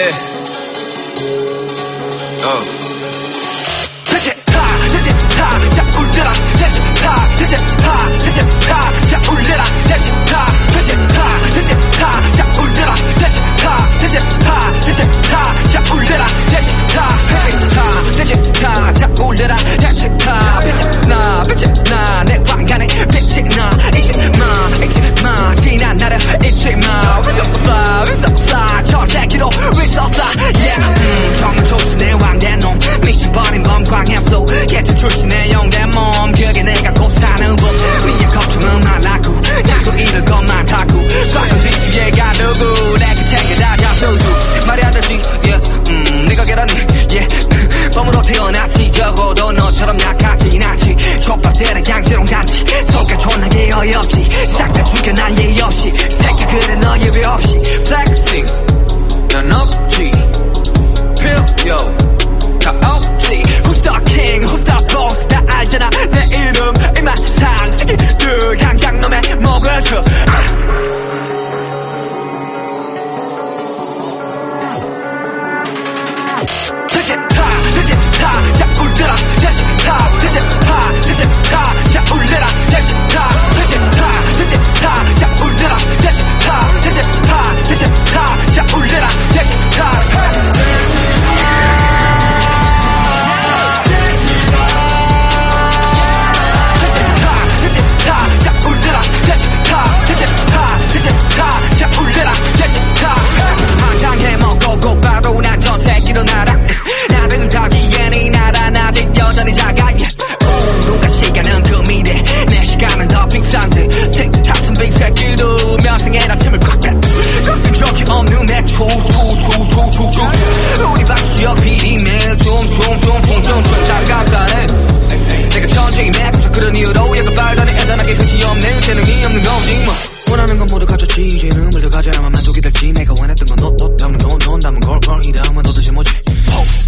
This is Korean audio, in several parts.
Yeah. Oh. 대체 다, 대체 다, 야 울더라. 대체 다, 대체 다, 대체 다. show you 이 맥주 그런 이유로 약간 발달이 애잔하게 끝이 없는 재능이 없는 거지 뭐. 원하는 건 모두 갖췄지. 이제 눈물도 가져야만 만족이 될지. 내가 원했던 건너너 담은 넌넌 담은 걸걸이 어, 다음은 도대체 뭐지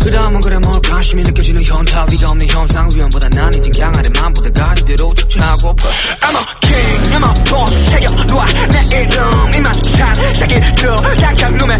그 다음은 그래 뭐 관심이 느껴지는 현타 위가 없는 현상. 위험보다 난 이젠 강하네 만보다 가리대로 착취하고. I'm a king I'm a boss. 새겨놔 내 이름 이만 찬. 새끼들 약한 놈의